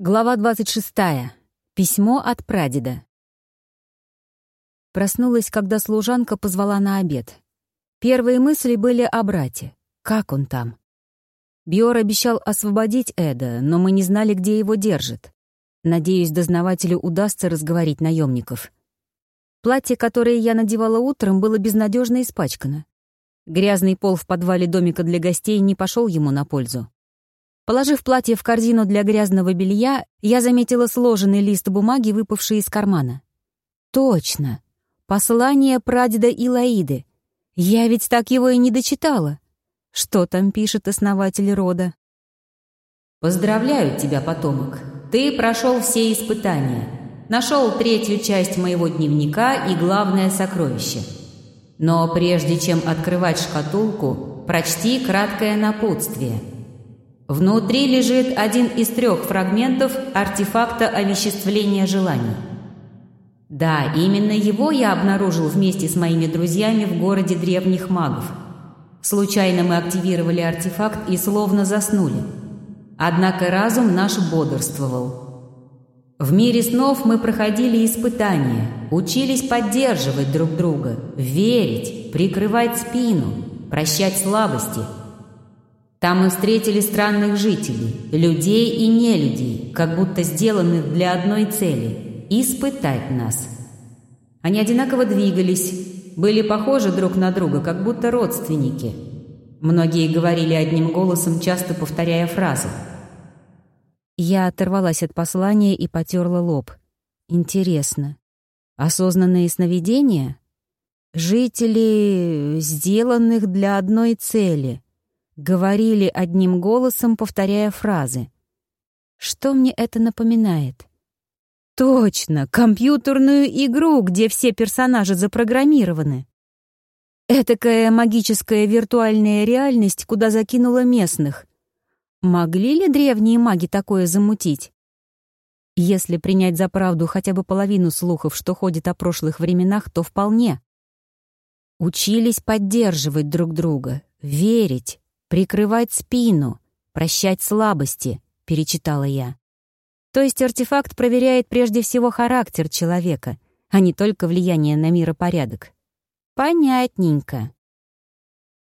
Глава 26. Письмо от прадеда. Проснулась, когда служанка позвала на обед. Первые мысли были о брате. Как он там? Биор обещал освободить Эда, но мы не знали, где его держит. Надеюсь, дознавателю удастся разговорить наемников. Платье, которое я надевала утром, было безнадежно испачкано. Грязный пол в подвале домика для гостей не пошел ему на пользу. Положив платье в корзину для грязного белья, я заметила сложенный лист бумаги, выпавший из кармана. Точно. Послание прадеда Илаиды. Я ведь так его и не дочитала. Что там пишет основатель рода? «Поздравляю тебя, потомок. Ты прошел все испытания. Нашел третью часть моего дневника и главное сокровище. Но прежде чем открывать шкатулку, прочти краткое напутствие». Внутри лежит один из трех фрагментов артефакта овеществления желаний. Да, именно его я обнаружил вместе с моими друзьями в городе древних магов. Случайно мы активировали артефакт и словно заснули. Однако разум наш бодрствовал. В мире снов мы проходили испытания, учились поддерживать друг друга, верить, прикрывать спину, прощать слабости – там мы встретили странных жителей, людей и нелюдей, как будто сделанных для одной цели – испытать нас. Они одинаково двигались, были похожи друг на друга, как будто родственники. Многие говорили одним голосом, часто повторяя фразы. Я оторвалась от послания и потерла лоб. Интересно. Осознанные сновидения? Жители, сделанных для одной цели — Говорили одним голосом, повторяя фразы. Что мне это напоминает? Точно, компьютерную игру, где все персонажи запрограммированы. Этакая магическая виртуальная реальность, куда закинула местных. Могли ли древние маги такое замутить? Если принять за правду хотя бы половину слухов, что ходит о прошлых временах, то вполне. Учились поддерживать друг друга, верить, «Прикрывать спину, прощать слабости», — перечитала я. То есть артефакт проверяет прежде всего характер человека, а не только влияние на миропорядок. Понятненько.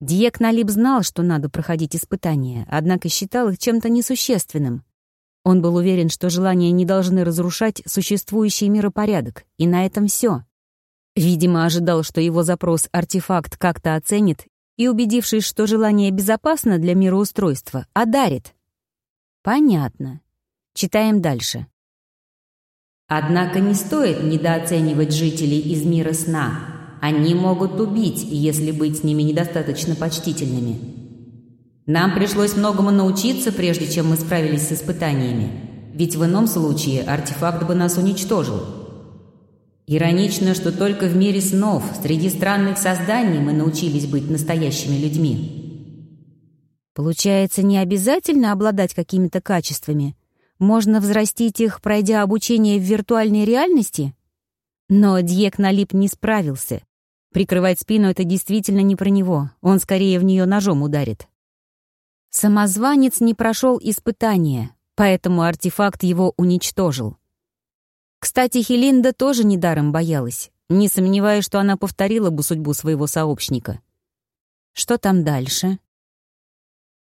Диек Налиб знал, что надо проходить испытания, однако считал их чем-то несущественным. Он был уверен, что желания не должны разрушать существующий миропорядок, и на этом все. Видимо, ожидал, что его запрос артефакт как-то оценит и, убедившись, что желание безопасно для мироустройства, одарит. Понятно. Читаем дальше. Однако не стоит недооценивать жителей из мира сна. Они могут убить, если быть с ними недостаточно почтительными. Нам пришлось многому научиться, прежде чем мы справились с испытаниями. Ведь в ином случае артефакт бы нас уничтожил. Иронично, что только в мире снов, среди странных созданий мы научились быть настоящими людьми. Получается, не обязательно обладать какими-то качествами. Можно взрастить их, пройдя обучение в виртуальной реальности? Но Дьек Налип не справился. Прикрывать спину — это действительно не про него. Он скорее в нее ножом ударит. Самозванец не прошел испытания, поэтому артефакт его уничтожил. Кстати, Хелинда тоже недаром боялась, не сомневаясь, что она повторила бы судьбу своего сообщника. Что там дальше?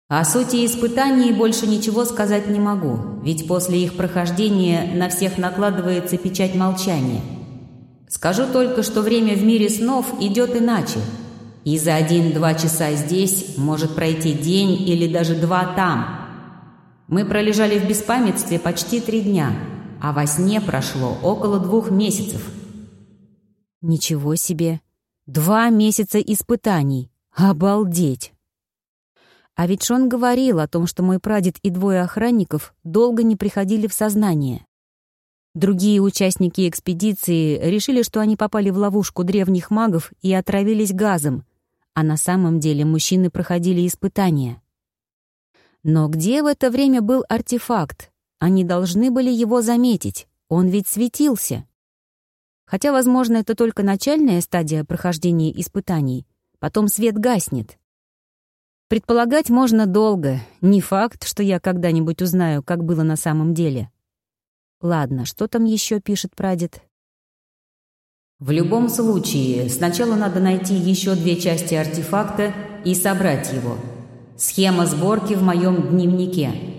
О сути испытаний больше ничего сказать не могу, ведь после их прохождения на всех накладывается печать молчания. Скажу только, что время в мире снов идет иначе, и за один-два часа здесь может пройти день или даже два там. Мы пролежали в беспамятстве почти три дня — а во сне прошло около двух месяцев. Ничего себе! Два месяца испытаний! Обалдеть! А ведь Шон говорил о том, что мой прадед и двое охранников долго не приходили в сознание. Другие участники экспедиции решили, что они попали в ловушку древних магов и отравились газом, а на самом деле мужчины проходили испытания. Но где в это время был артефакт, они должны были его заметить, он ведь светился. Хотя, возможно, это только начальная стадия прохождения испытаний, потом свет гаснет. Предполагать можно долго, не факт, что я когда-нибудь узнаю, как было на самом деле. Ладно, что там еще пишет прадед? В любом случае, сначала надо найти еще две части артефакта и собрать его. Схема сборки в моем дневнике.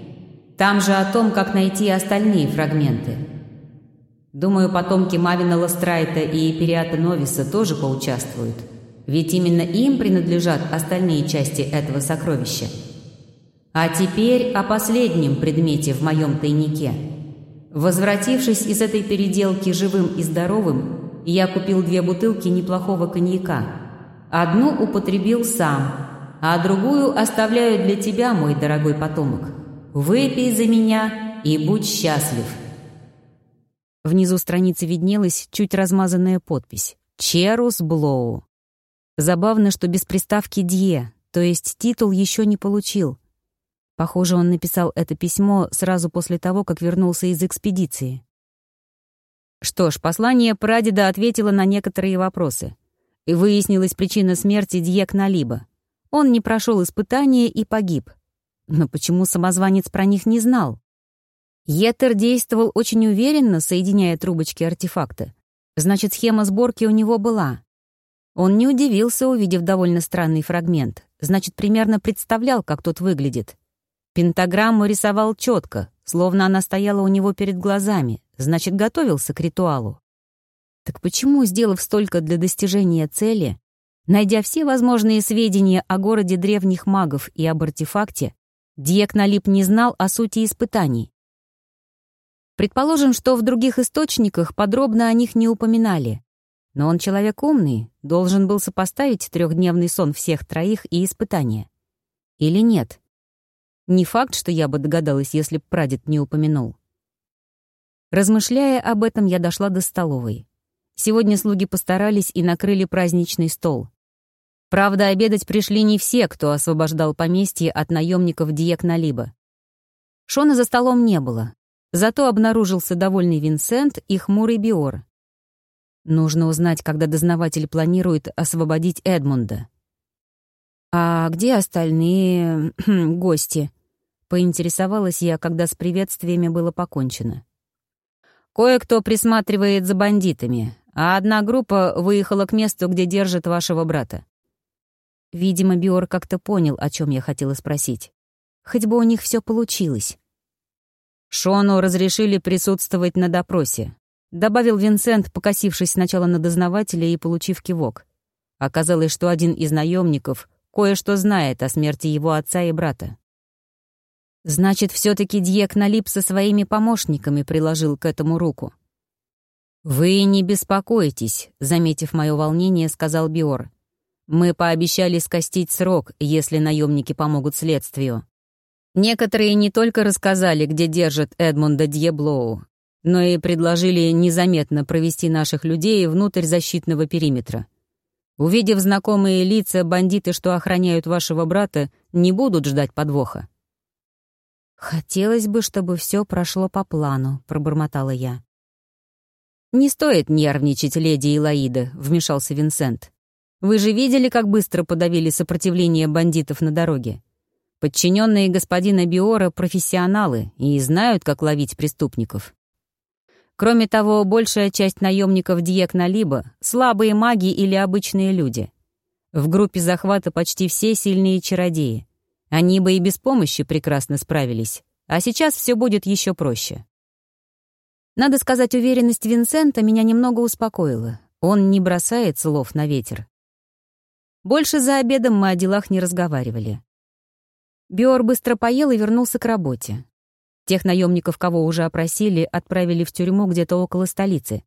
Там же о том, как найти остальные фрагменты. Думаю, потомки Мавина Ластрайта и Периата Новиса тоже поучаствуют. Ведь именно им принадлежат остальные части этого сокровища. А теперь о последнем предмете в моем тайнике. Возвратившись из этой переделки живым и здоровым, я купил две бутылки неплохого коньяка. Одну употребил сам, а другую оставляю для тебя, мой дорогой потомок. Выпей за меня и будь счастлив». Внизу страницы виднелась чуть размазанная подпись «Черус Блоу». Забавно, что без приставки «Дье», то есть титул еще не получил. Похоже, он написал это письмо сразу после того, как вернулся из экспедиции. Что ж, послание прадеда ответило на некоторые вопросы. И выяснилась причина смерти Дьек Налиба. Он не прошел испытания и погиб. Но почему самозванец про них не знал? Етер действовал очень уверенно, соединяя трубочки артефакта. Значит, схема сборки у него была. Он не удивился, увидев довольно странный фрагмент. Значит, примерно представлял, как тот выглядит. Пентаграмму рисовал четко, словно она стояла у него перед глазами, значит, готовился к ритуалу. Так почему, сделав столько для достижения цели, найдя все возможные сведения о городе древних магов и об артефакте, Диек Налип не знал о сути испытаний? Предположим, что в других источниках подробно о них не упоминали. Но он человек умный, должен был сопоставить трехдневный сон всех троих и испытания. Или нет? Не факт, что я бы догадалась, если б прадед не упомянул. Размышляя об этом, я дошла до столовой. Сегодня слуги постарались и накрыли праздничный стол. Правда, обедать пришли не все, кто освобождал поместье от наемников Диек Налиба. Шона за столом не было. Зато обнаружился довольный Винсент и хмурый Биор. Нужно узнать, когда дознаватель планирует освободить Эдмунда. «А где остальные гости?» Поинтересовалась я, когда с приветствиями было покончено. «Кое-кто присматривает за бандитами, а одна группа выехала к месту, где держат вашего брата». Видимо, Биор как-то понял, о чем я хотела спросить. Хоть бы у них все получилось. Шону разрешили присутствовать на допросе. Добавил Винсент, покосившись сначала на дознавателя и получив кивок. Оказалось, что один из наемников кое-что знает о смерти его отца и брата. Значит, все-таки Дьек Налип со своими помощниками приложил к этому руку. «Вы не беспокойтесь», — заметив мое волнение, сказал Биор. «Мы пообещали скостить срок, если наемники помогут следствию. Некоторые не только рассказали, где держат Эдмунда Дьеблоу, но и предложили незаметно провести наших людей внутрь защитного периметра. Увидев знакомые лица, бандиты, что охраняют вашего брата, не будут ждать подвоха. «Хотелось бы, чтобы все прошло по плану», — пробормотала я. «Не стоит нервничать, леди Илаида», — вмешался Винсент. «Вы же видели, как быстро подавили сопротивление бандитов на дороге? Подчиненные господина Биора — профессионалы и знают, как ловить преступников. Кроме того, большая часть наемников Диек Налиба — слабые маги или обычные люди. В группе захвата почти все сильные чародеи. Они бы и без помощи прекрасно справились, а сейчас все будет еще проще. Надо сказать, уверенность Винсента меня немного успокоила. Он не бросает слов на ветер. Больше за обедом мы о делах не разговаривали. Биор быстро поел и вернулся к работе. Тех наемников, кого уже опросили, отправили в тюрьму где-то около столицы.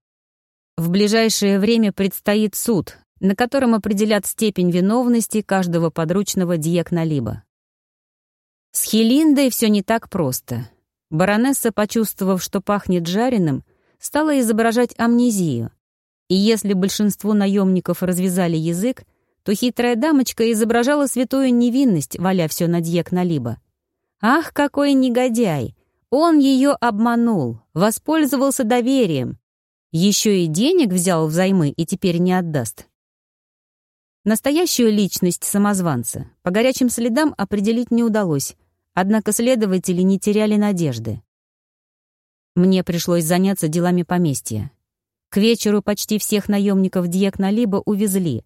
В ближайшее время предстоит суд, на котором определят степень виновности каждого подручного Диек-Налиба. С Хелиндой все не так просто. Баронесса, почувствовав, что пахнет жареным, стала изображать амнезию. И если большинству наемников развязали язык, то хитрая дамочка изображала святую невинность, валя все на дьек налибо. Ах, какой негодяй! Он ее обманул, воспользовался доверием. Еще и денег взял взаймы и теперь не отдаст. Настоящую личность самозванца по горячим следам определить не удалось, однако следователи не теряли надежды. Мне пришлось заняться делами поместья. К вечеру почти всех наемников Дьекна-Либо увезли.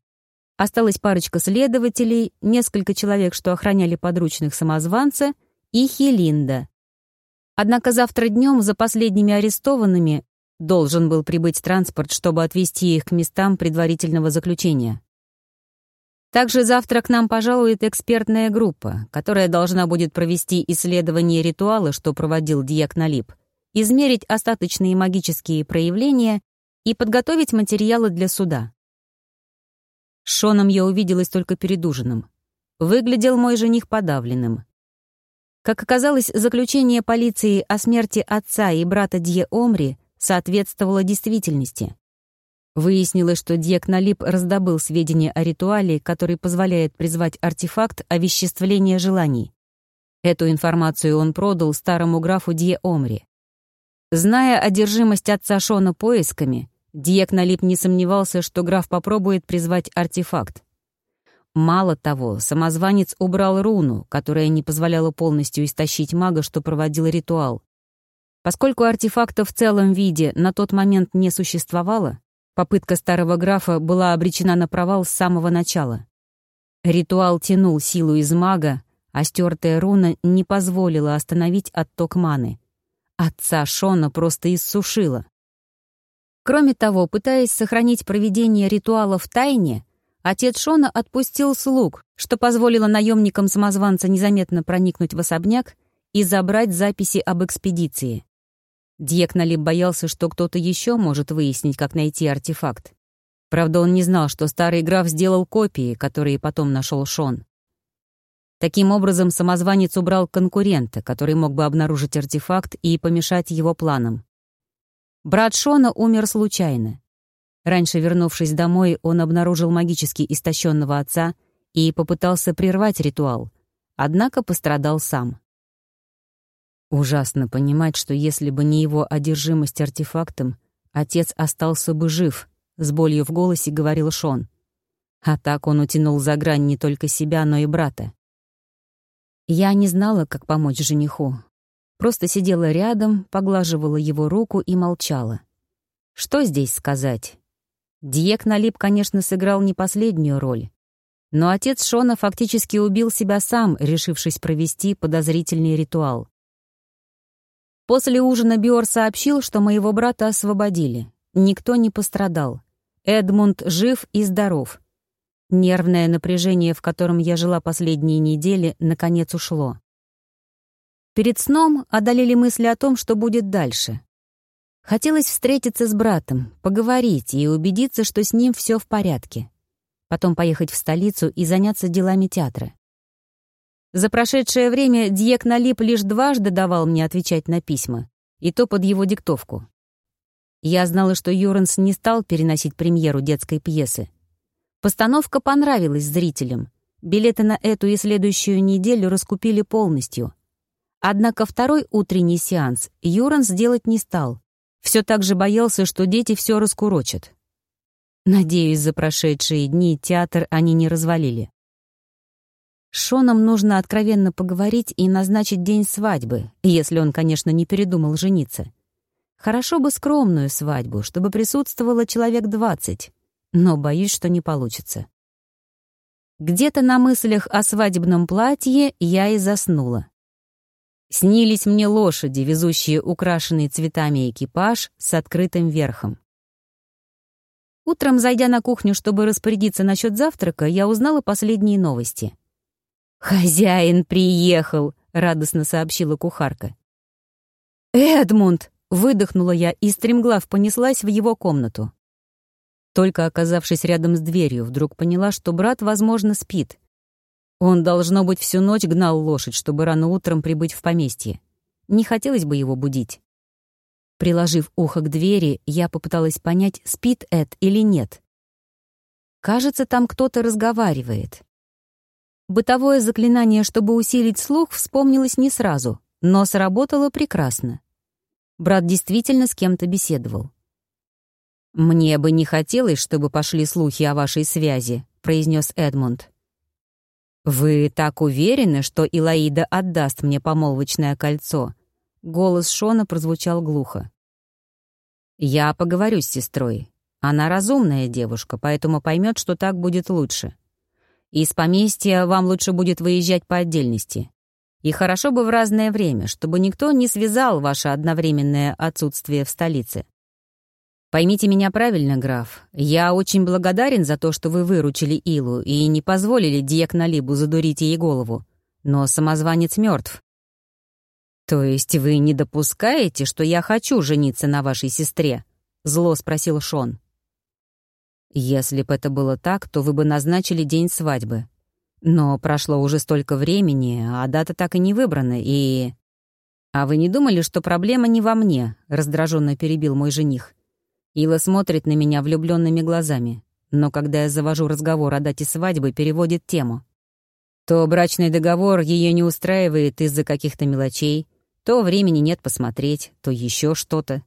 Осталась парочка следователей, несколько человек, что охраняли подручных самозванца, и Хелинда. Однако завтра днем за последними арестованными должен был прибыть транспорт, чтобы отвезти их к местам предварительного заключения. Также завтра к нам пожалует экспертная группа, которая должна будет провести исследование ритуала, что проводил Диак Налип, измерить остаточные магические проявления и подготовить материалы для суда. С Шоном я увиделась только перед ужином. Выглядел мой жених подавленным. Как оказалось, заключение полиции о смерти отца и брата Дье Омри соответствовало действительности. Выяснилось, что Дьек Налип раздобыл сведения о ритуале, который позволяет призвать артефакт овеществления желаний. Эту информацию он продал старому графу Дье Омри. Зная одержимость отца Шона поисками, Дьек Налип не сомневался, что граф попробует призвать артефакт. Мало того, самозванец убрал руну, которая не позволяла полностью истощить мага, что проводил ритуал. Поскольку артефакта в целом виде на тот момент не существовало, Попытка старого графа была обречена на провал с самого начала. Ритуал тянул силу из мага, а стертая руна не позволила остановить отток маны. Отца Шона просто иссушила. Кроме того, пытаясь сохранить проведение ритуала в тайне, отец Шона отпустил слуг, что позволило наемникам самозванца незаметно проникнуть в особняк и забрать записи об экспедиции. Дьекналип боялся, что кто-то еще может выяснить, как найти артефакт. Правда, он не знал, что старый граф сделал копии, которые потом нашел Шон. Таким образом, самозванец убрал конкурента, который мог бы обнаружить артефакт и помешать его планам. Брат Шона умер случайно. Раньше, вернувшись домой, он обнаружил магически истощенного отца и попытался прервать ритуал, однако пострадал сам. Ужасно понимать, что если бы не его одержимость артефактом, отец остался бы жив, с болью в голосе говорил Шон. А так он утянул за грань не только себя, но и брата. Я не знала, как помочь жениху. Просто сидела рядом, поглаживала его руку и молчала. Что здесь сказать? Диек Налип, конечно, сыграл не последнюю роль. Но отец Шона фактически убил себя сам, решившись провести подозрительный ритуал. После ужина Биор сообщил, что моего брата освободили. Никто не пострадал. Эдмунд жив и здоров. Нервное напряжение, в котором я жила последние недели, наконец ушло. Перед сном одолели мысли о том, что будет дальше. Хотелось встретиться с братом, поговорить и убедиться, что с ним все в порядке. Потом поехать в столицу и заняться делами театра. За прошедшее время Дьек Налип лишь дважды давал мне отвечать на письма, и то под его диктовку. Я знала, что Юранс не стал переносить премьеру детской пьесы. Постановка понравилась зрителям. Билеты на эту и следующую неделю раскупили полностью. Однако второй утренний сеанс Юранс делать не стал. Все так же боялся, что дети все раскурочат. Надеюсь, за прошедшие дни театр они не развалили. Шоном нужно откровенно поговорить и назначить день свадьбы, если он, конечно, не передумал жениться. Хорошо бы скромную свадьбу, чтобы присутствовало человек двадцать, но боюсь, что не получится. Где-то на мыслях о свадебном платье я и заснула. Снились мне лошади, везущие украшенный цветами экипаж с открытым верхом. Утром, зайдя на кухню, чтобы распорядиться насчет завтрака, я узнала последние новости — «Хозяин приехал!» — радостно сообщила кухарка. «Эдмунд!» — выдохнула я и стремглав понеслась в его комнату. Только оказавшись рядом с дверью, вдруг поняла, что брат, возможно, спит. Он, должно быть, всю ночь гнал лошадь, чтобы рано утром прибыть в поместье. Не хотелось бы его будить. Приложив ухо к двери, я попыталась понять, спит Эд или нет. Кажется, там кто-то разговаривает. Бытовое заклинание, чтобы усилить слух, вспомнилось не сразу, но сработало прекрасно. Брат действительно с кем-то беседовал. «Мне бы не хотелось, чтобы пошли слухи о вашей связи», — произнес Эдмунд. «Вы так уверены, что Илаида отдаст мне помолвочное кольцо? Голос Шона прозвучал глухо. «Я поговорю с сестрой. Она разумная девушка, поэтому поймет, что так будет лучше. Из поместья вам лучше будет выезжать по отдельности. И хорошо бы в разное время, чтобы никто не связал ваше одновременное отсутствие в столице. Поймите меня правильно, граф. Я очень благодарен за то, что вы выручили Илу и не позволили Диекналибу задурить ей голову. Но самозванец мертв. То есть вы не допускаете, что я хочу жениться на вашей сестре? Зло спросил Шон. Если бы это было так, то вы бы назначили день свадьбы. Но прошло уже столько времени, а дата так и не выбрана, и... «А вы не думали, что проблема не во мне?» — раздраженно перебил мой жених. Ила смотрит на меня влюбленными глазами, но когда я завожу разговор о дате свадьбы, переводит тему. То брачный договор ее не устраивает из-за каких-то мелочей, то времени нет посмотреть, то еще что-то.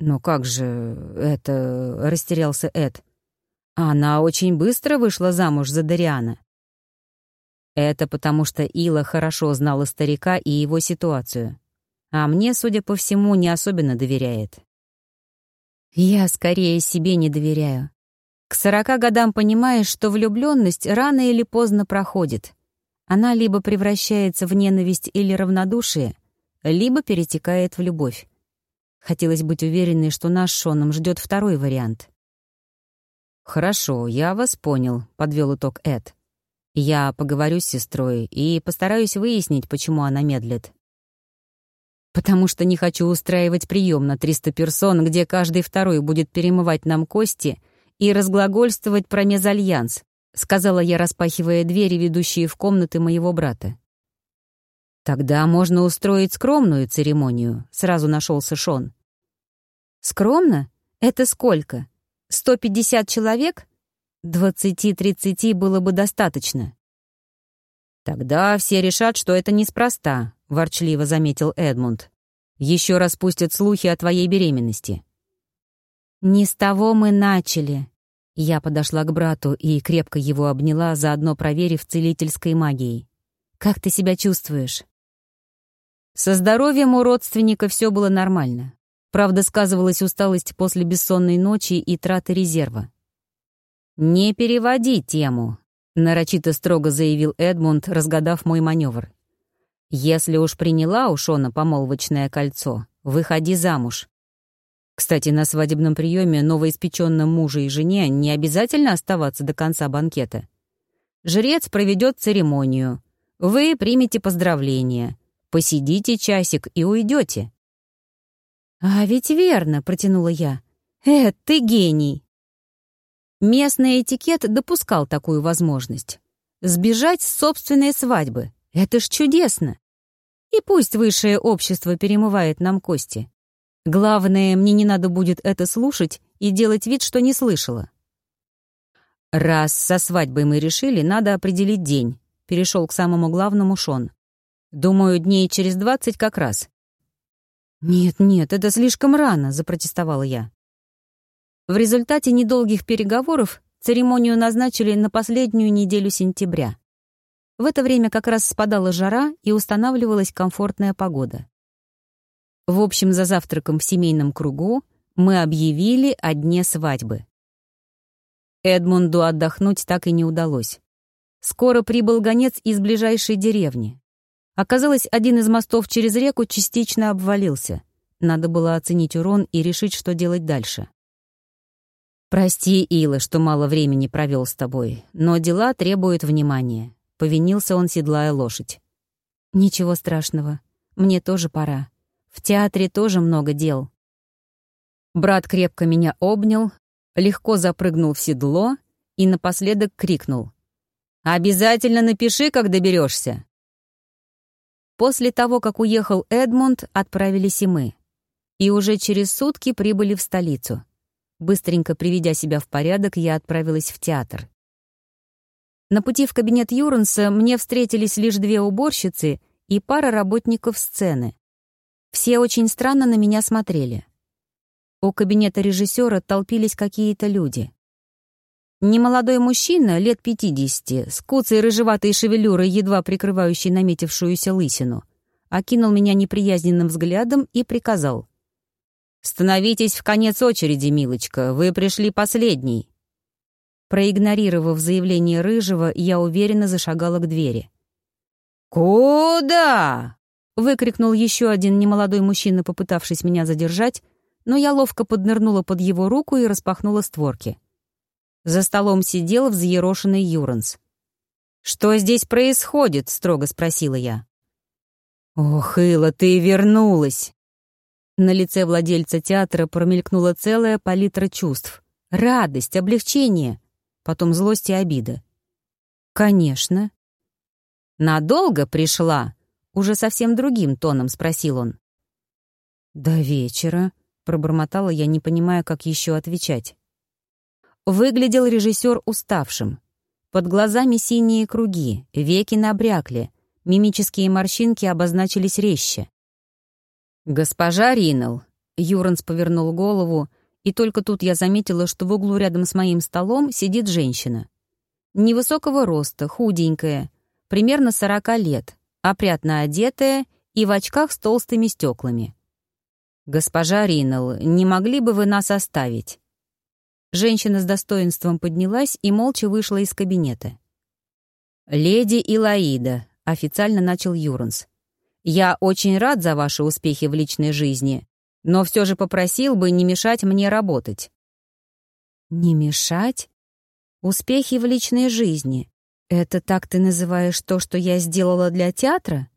«Но как же это...» — растерялся Эд. «Она очень быстро вышла замуж за Дариана». Это потому, что Ила хорошо знала старика и его ситуацию. А мне, судя по всему, не особенно доверяет. Я скорее себе не доверяю. К сорока годам понимаешь, что влюбленность рано или поздно проходит. Она либо превращается в ненависть или равнодушие, либо перетекает в любовь. Хотелось быть уверенной, что наш Шоном ждет второй вариант. «Хорошо, я вас понял», — подвел итог Эд. «Я поговорю с сестрой и постараюсь выяснить, почему она медлит потому что не хочу устраивать прием на 300 персон, где каждый второй будет перемывать нам кости и разглагольствовать про мезальянс», — сказала я, распахивая двери, ведущие в комнаты моего брата. «Тогда можно устроить скромную церемонию», — сразу нашелся Шон. «Скромно? Это сколько? 150 человек? Двадцати-тридцати было бы достаточно». «Тогда все решат, что это неспроста», — ворчливо заметил Эдмунд. «Еще раз пустят слухи о твоей беременности». «Не с того мы начали». Я подошла к брату и крепко его обняла, заодно проверив целительской магией. «Как ты себя чувствуешь?» Со здоровьем у родственника все было нормально. Правда, сказывалась усталость после бессонной ночи и траты резерва. «Не переводи тему», — нарочито строго заявил Эдмунд, разгадав мой маневр. Если уж приняла у Шона помолвочное кольцо, выходи замуж. Кстати, на свадебном приеме новоиспеченном муже и жене не обязательно оставаться до конца банкета. Жрец проведет церемонию. Вы примете поздравления. Посидите часик и уйдете. «А ведь верно», — протянула я. «Эд, ты гений!» Местный этикет допускал такую возможность. Сбежать с собственной свадьбы. Это ж чудесно! И пусть высшее общество перемывает нам кости. Главное, мне не надо будет это слушать и делать вид, что не слышала. Раз со свадьбой мы решили, надо определить день. Перешел к самому главному Шон. Думаю, дней через двадцать как раз. «Нет-нет, это слишком рано», — запротестовала я. В результате недолгих переговоров церемонию назначили на последнюю неделю сентября. В это время как раз спадала жара и устанавливалась комфортная погода. В общем, за завтраком в семейном кругу мы объявили о дне свадьбы. Эдмунду отдохнуть так и не удалось. Скоро прибыл гонец из ближайшей деревни. Оказалось, один из мостов через реку частично обвалился. Надо было оценить урон и решить, что делать дальше. «Прости, Ила, что мало времени провел с тобой, но дела требуют внимания. Повинился он, седлая лошадь. «Ничего страшного. Мне тоже пора. В театре тоже много дел». Брат крепко меня обнял, легко запрыгнул в седло и напоследок крикнул. «Обязательно напиши, как доберешься. После того, как уехал Эдмунд, отправились и мы. И уже через сутки прибыли в столицу. Быстренько приведя себя в порядок, я отправилась в театр. На пути в кабинет Юранса мне встретились лишь две уборщицы и пара работников сцены. Все очень странно на меня смотрели. У кабинета режиссера толпились какие-то люди. Немолодой мужчина, лет 50, с куцей рыжеватой шевелюрой, едва прикрывающей наметившуюся лысину. окинул меня неприязненным взглядом и приказал. «Становитесь в конец очереди, милочка, вы пришли последний». Проигнорировав заявление Рыжего, я уверенно зашагала к двери. «Куда?» — выкрикнул еще один немолодой мужчина, попытавшись меня задержать, но я ловко поднырнула под его руку и распахнула створки. За столом сидел взъерошенный Юранс. «Что здесь происходит?» — строго спросила я. «Ох, Илла, ты вернулась!» На лице владельца театра промелькнула целая палитра чувств. Радость, облегчение, потом злость и обида. «Конечно». «Надолго пришла?» — уже совсем другим тоном спросил он. «До вечера», — пробормотала я, не понимая, как еще отвечать. Выглядел режиссер уставшим. Под глазами синие круги, веки набрякли, мимические морщинки обозначились резче. «Госпожа Ринел», — Юранс повернул голову, и только тут я заметила, что в углу рядом с моим столом сидит женщина. Невысокого роста, худенькая, примерно сорока лет, опрятно одетая и в очках с толстыми стеклами. «Госпожа Ринел, не могли бы вы нас оставить?» Женщина с достоинством поднялась и молча вышла из кабинета. «Леди Илаида», — официально начал Юранс. «Я очень рад за ваши успехи в личной жизни, но все же попросил бы не мешать мне работать». «Не мешать? Успехи в личной жизни. Это так ты называешь то, что я сделала для театра?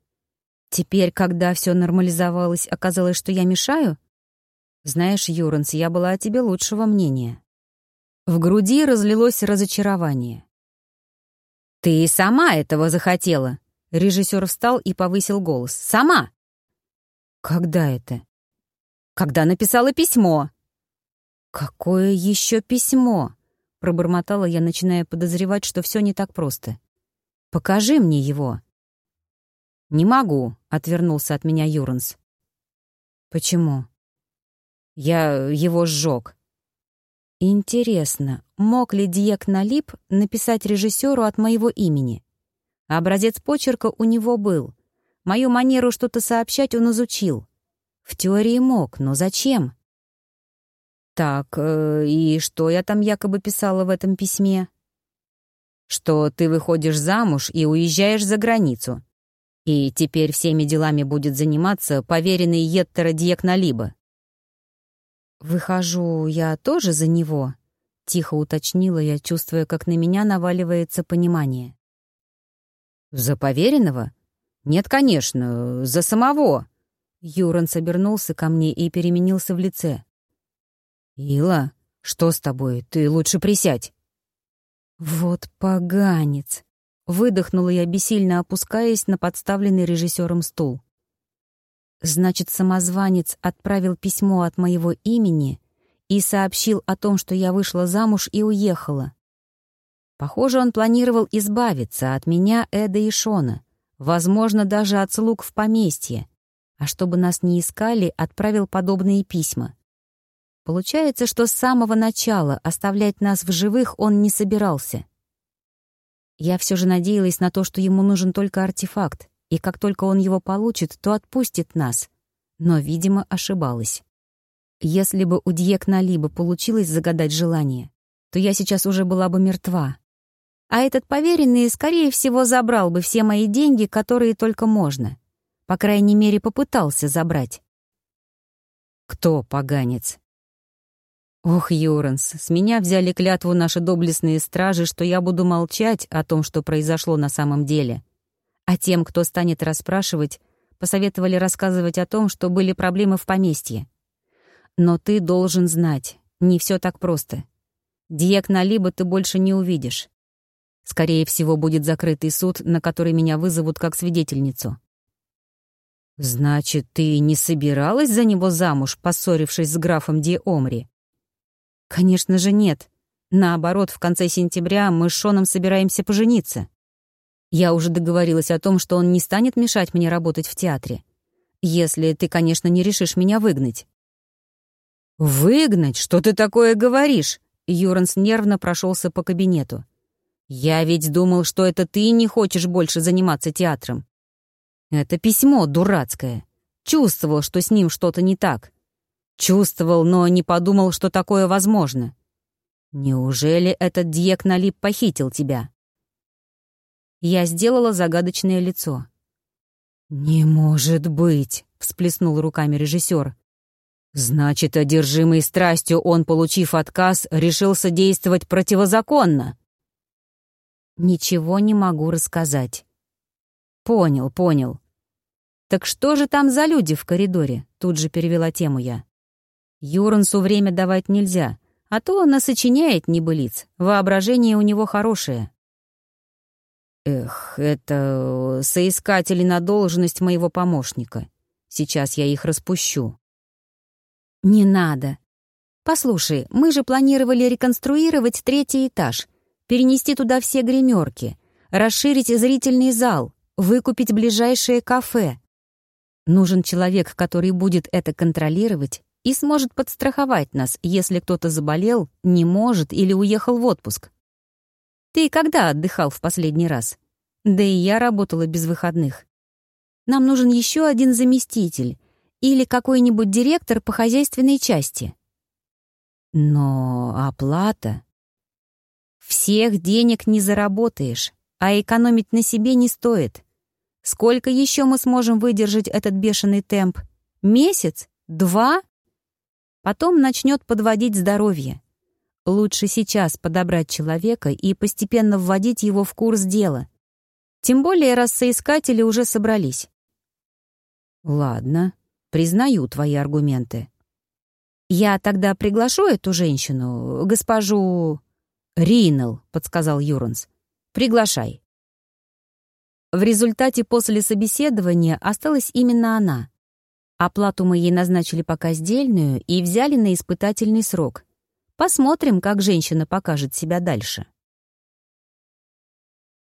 Теперь, когда все нормализовалось, оказалось, что я мешаю? Знаешь, Юранс, я была о тебе лучшего мнения». В груди разлилось разочарование. «Ты сама этого захотела!» Режиссер встал и повысил голос. «Сама!» «Когда это?» «Когда написала письмо!» «Какое еще письмо?» Пробормотала я, начиная подозревать, что все не так просто. «Покажи мне его!» «Не могу», — отвернулся от меня Юранс. «Почему?» «Я его сжег. Интересно, мог ли Диек Налип написать режиссеру от моего имени? Образец почерка у него был. Мою манеру что-то сообщать он изучил. В теории мог, но зачем? Так, э, и что я там якобы писала в этом письме? Что ты выходишь замуж и уезжаешь за границу. И теперь всеми делами будет заниматься поверенный Еттера Диек Налиба. «Выхожу я тоже за него?» — тихо уточнила я, чувствуя, как на меня наваливается понимание. «За поверенного? Нет, конечно, за самого!» Юран собернулся ко мне и переменился в лице. «Ила, что с тобой? Ты лучше присядь!» «Вот поганец!» — выдохнула я, бессильно опускаясь на подставленный режиссером стул. Значит, самозванец отправил письмо от моего имени и сообщил о том, что я вышла замуж и уехала. Похоже, он планировал избавиться от меня, Эда и Шона, возможно, даже от слуг в поместье, а чтобы нас не искали, отправил подобные письма. Получается, что с самого начала оставлять нас в живых он не собирался. Я все же надеялась на то, что ему нужен только артефакт, и как только он его получит, то отпустит нас. Но, видимо, ошибалась. Если бы у Дьекна Либо получилось загадать желание, то я сейчас уже была бы мертва. А этот поверенный, скорее всего, забрал бы все мои деньги, которые только можно. По крайней мере, попытался забрать. Кто поганец? Ох, Юранс, с меня взяли клятву наши доблестные стражи, что я буду молчать о том, что произошло на самом деле. А тем, кто станет расспрашивать, посоветовали рассказывать о том, что были проблемы в поместье. Но ты должен знать, не все так просто. Диек Налиба ты больше не увидишь. Скорее всего, будет закрытый суд, на который меня вызовут как свидетельницу. «Значит, ты не собиралась за него замуж, поссорившись с графом Ди Омри?» «Конечно же нет. Наоборот, в конце сентября мы с Шоном собираемся пожениться. Я уже договорилась о том, что он не станет мешать мне работать в театре. Если ты, конечно, не решишь меня выгнать». «Выгнать? Что ты такое говоришь?» Юранс нервно прошелся по кабинету. «Я ведь думал, что это ты не хочешь больше заниматься театром». Это письмо дурацкое. Чувствовал, что с ним что-то не так. Чувствовал, но не подумал, что такое возможно. Неужели этот Дьек Налип похитил тебя? Я сделала загадочное лицо. «Не может быть!» — всплеснул руками режиссер. «Значит, одержимый страстью он, получив отказ, решился действовать противозаконно?» «Ничего не могу рассказать». «Понял, понял. Так что же там за люди в коридоре?» — тут же перевела тему я. «Юрансу время давать нельзя, а то он насочиняет небылиц, воображение у него хорошее». «Эх, это соискатели на должность моего помощника. Сейчас я их распущу». «Не надо. Послушай, мы же планировали реконструировать третий этаж, перенести туда все гримерки, расширить зрительный зал, выкупить ближайшее кафе. Нужен человек, который будет это контролировать и сможет подстраховать нас, если кто-то заболел, не может или уехал в отпуск. Ты когда отдыхал в последний раз? Да и я работала без выходных. Нам нужен еще один заместитель или какой-нибудь директор по хозяйственной части. Но оплата... Всех денег не заработаешь, а экономить на себе не стоит. Сколько еще мы сможем выдержать этот бешеный темп? Месяц? Два? Потом начнет подводить здоровье. Лучше сейчас подобрать человека и постепенно вводить его в курс дела. Тем более, раз соискатели уже собрались. Ладно, признаю твои аргументы. Я тогда приглашу эту женщину, госпожу... Ринел, подсказал Юранс. Приглашай. В результате после собеседования осталась именно она. Оплату мы ей назначили пока сдельную и взяли на испытательный срок. Посмотрим, как женщина покажет себя дальше.